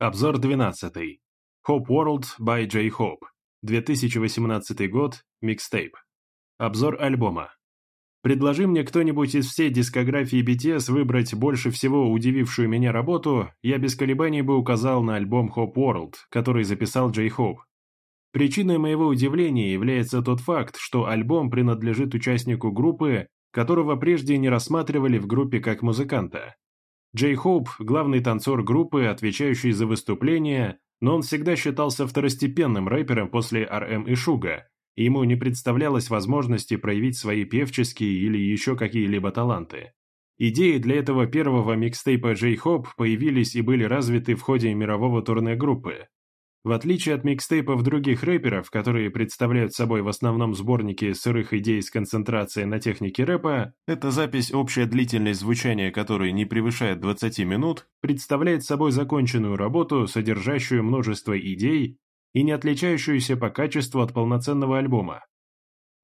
Обзор 12. Hope World by J. Hope. 2018 год. Микстейп. Обзор альбома. Предложи мне кто-нибудь из всей дискографии BTS выбрать больше всего удивившую меня работу, я без колебаний бы указал на альбом Hope World, который записал Джей Хоп. Причиной моего удивления является тот факт, что альбом принадлежит участнику группы, которого прежде не рассматривали в группе как музыканта. Джей Хоуп, главный танцор группы, отвечающий за выступления, но он всегда считался второстепенным рэпером после RM и Шуга, и ему не представлялось возможности проявить свои певческие или еще какие-либо таланты. Идеи для этого первого микстейпа Джей Хоп появились и были развиты в ходе мирового турне группы. В отличие от микстейпов других рэперов, которые представляют собой в основном сборники сырых идей с концентрацией на технике рэпа, эта запись, общая длительность звучания которой не превышает 20 минут, представляет собой законченную работу, содержащую множество идей и не отличающуюся по качеству от полноценного альбома.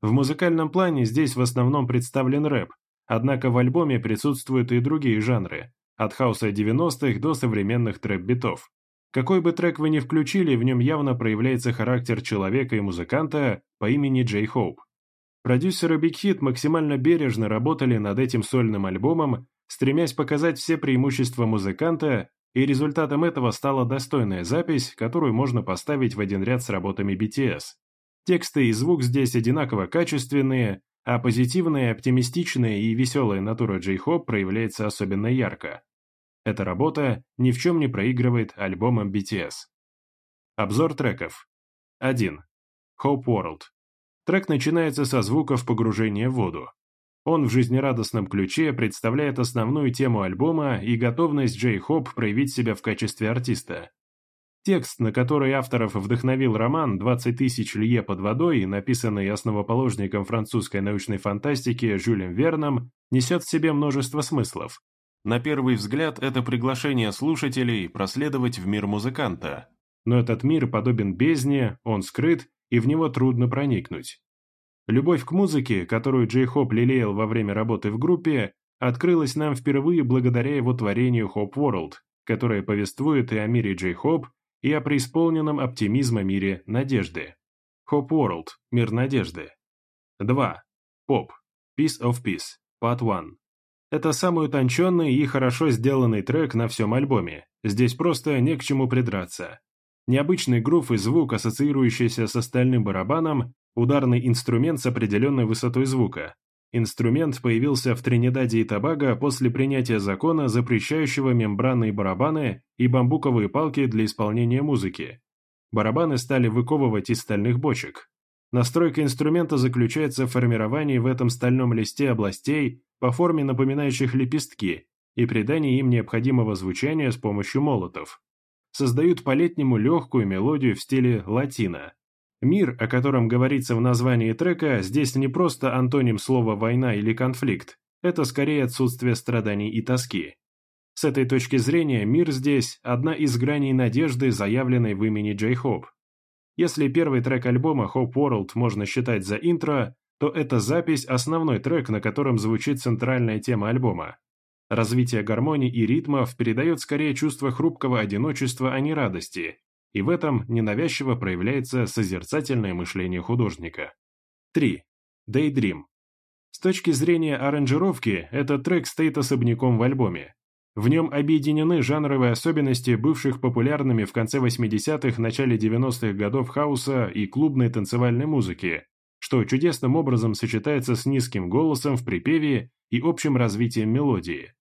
В музыкальном плане здесь в основном представлен рэп, однако в альбоме присутствуют и другие жанры, от хауса 90-х до современных трэп-битов. Какой бы трек вы ни включили, в нем явно проявляется характер человека и музыканта по имени Джей Хоуп. Продюсеры Big Hit максимально бережно работали над этим сольным альбомом, стремясь показать все преимущества музыканта, и результатом этого стала достойная запись, которую можно поставить в один ряд с работами BTS. Тексты и звук здесь одинаково качественные, а позитивная, оптимистичная и веселая натура Джей Хоп проявляется особенно ярко. Эта работа ни в чем не проигрывает альбомам BTS. Обзор треков. 1. Hope World. Трек начинается со звуков погружения в воду. Он в жизнерадостном ключе представляет основную тему альбома и готовность Джей Хоп проявить себя в качестве артиста. Текст, на который авторов вдохновил роман «20 тысяч лье под водой», написанный основоположником французской научной фантастики Жюлем Верном, несет в себе множество смыслов, на первый взгляд, это приглашение слушателей проследовать в мир музыканта. Но этот мир подобен бездне, он скрыт, и в него трудно проникнуть. Любовь к музыке, которую Джей Хоп лелеял во время работы в группе, открылась нам впервые благодаря его творению Hope World, которое повествует и о мире Джей Хоп, и о преисполненном оптимизма мире надежды. Хоп World – мир надежды. 2. Поп. Peace of Peace. Part 1. Это самый утонченный и хорошо сделанный трек на всем альбоме. Здесь просто не к чему придраться. Необычный грув и звук, ассоциирующийся с остальным барабаном, ударный инструмент с определенной высотой звука. Инструмент появился в Тринидаде и Тобаго после принятия закона, запрещающего мембранные барабаны и бамбуковые палки для исполнения музыки. Барабаны стали выковывать из стальных бочек. Настройка инструмента заключается в формировании в этом стальном листе областей, по форме напоминающих лепестки, и придание им необходимого звучания с помощью молотов. Создают по-летнему легкую мелодию в стиле латина. Мир, о котором говорится в названии трека, здесь не просто антоним слова «война» или «конфликт», это скорее отсутствие страданий и тоски. С этой точки зрения, мир здесь – одна из граней надежды, заявленной в имени Джей Хоп. Если первый трек альбома «Hope World» можно считать за интро, то это запись основной трек, на котором звучит центральная тема альбома. Развитие гармонии и ритмов передает скорее чувство хрупкого одиночества, а не радости, и в этом ненавязчиво проявляется созерцательное мышление художника. 3. Daydream. С точки зрения аранжировки, этот трек стоит особняком в альбоме. В нем объединены жанровые особенности бывших популярными в конце 80-х, начале 90-х годов хаоса и клубной танцевальной музыки, что чудесным образом сочетается с низким голосом в припеве и общим развитием мелодии.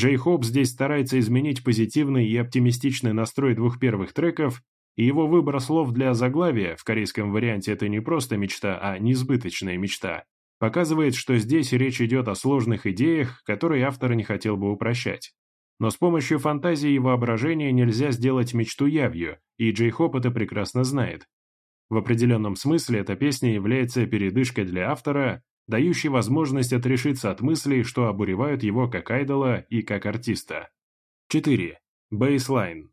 Джей Хоп здесь старается изменить позитивный и оптимистичный настрой двух первых треков, и его выбор слов для заглавия, в корейском варианте это не просто мечта, а несбыточная мечта, показывает, что здесь речь идет о сложных идеях, которые автор не хотел бы упрощать. Но с помощью фантазии и воображения нельзя сделать мечту явью, и Джей Хоп это прекрасно знает, в определенном смысле эта песня является передышкой для автора, дающей возможность отрешиться от мыслей, что обуревают его как айдола и как артиста. 4. Base Line.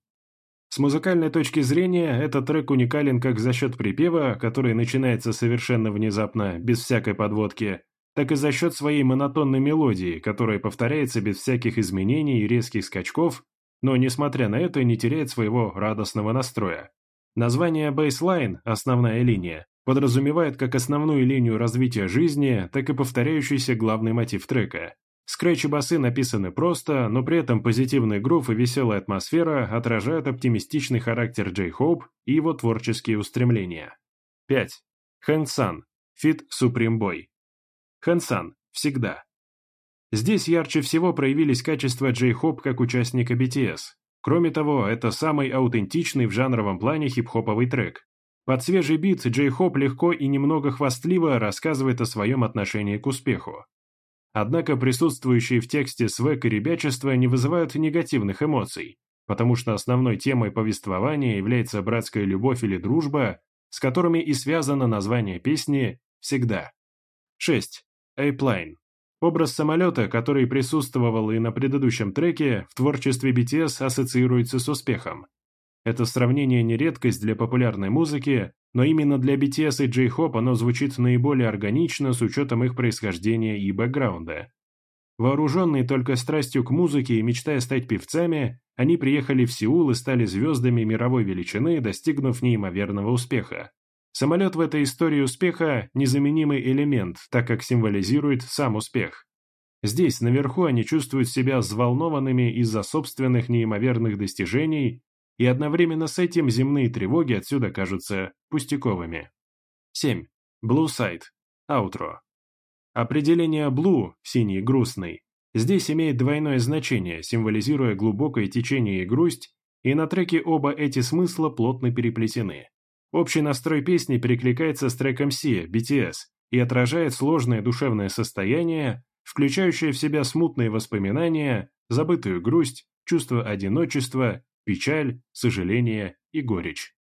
С музыкальной точки зрения, этот трек уникален как за счет припева, который начинается совершенно внезапно, без всякой подводки, так и за счет своей монотонной мелодии, которая повторяется без всяких изменений и резких скачков, но, несмотря на это, не теряет своего радостного настроя. Название «бейслайн» — основная линия — подразумевает как основную линию развития жизни, так и повторяющийся главный мотив трека. Скретч и басы написаны просто, но при этом позитивный грув и веселая атмосфера отражают оптимистичный характер Джей Хоуп и его творческие устремления. 5. 항상. Feat. Supreme Boi. 항상. Всегда. Здесь ярче всего проявились качества Джей Хоп как участника BTS. Кроме того, это самый аутентичный в жанровом плане хип-хоповый трек. Под свежий бит Джей Хоп легко и немного хвастливо рассказывает о своем отношении к успеху. Однако присутствующие в тексте swag и ребячество не вызывают негативных эмоций, потому что основной темой повествования является братская любовь или дружба, с которыми и связано название песни «Всегда». 6. Эйплайн. Образ самолета, который присутствовал и на предыдущем треке, в творчестве BTS ассоциируется с успехом. Это сравнение не редкость для популярной музыки, но именно для BTS и J-Hope оно звучит наиболее органично с учетом их происхождения и бэкграунда. Вооруженные только страстью к музыке и мечтая стать певцами, они приехали в Сеул и стали звездами мировой величины, достигнув неимоверного успеха. Самолет в этой истории успеха – незаменимый элемент, так как символизирует сам успех. Здесь, наверху, они чувствуют себя взволнованными из-за собственных неимоверных достижений, и одновременно с этим земные тревоги отсюда кажутся пустяковыми. 7. Blue Side. Outro. Определение blue – синий грустный – здесь имеет двойное значение, символизируя глубокое течение и грусть, и на треке оба эти смысла плотно переплетены. Общий настрой песни перекликается с треком «Си» BTS и отражает сложное душевное состояние, включающее в себя смутные воспоминания, забытую грусть, чувство одиночества, печаль, сожаление и горечь.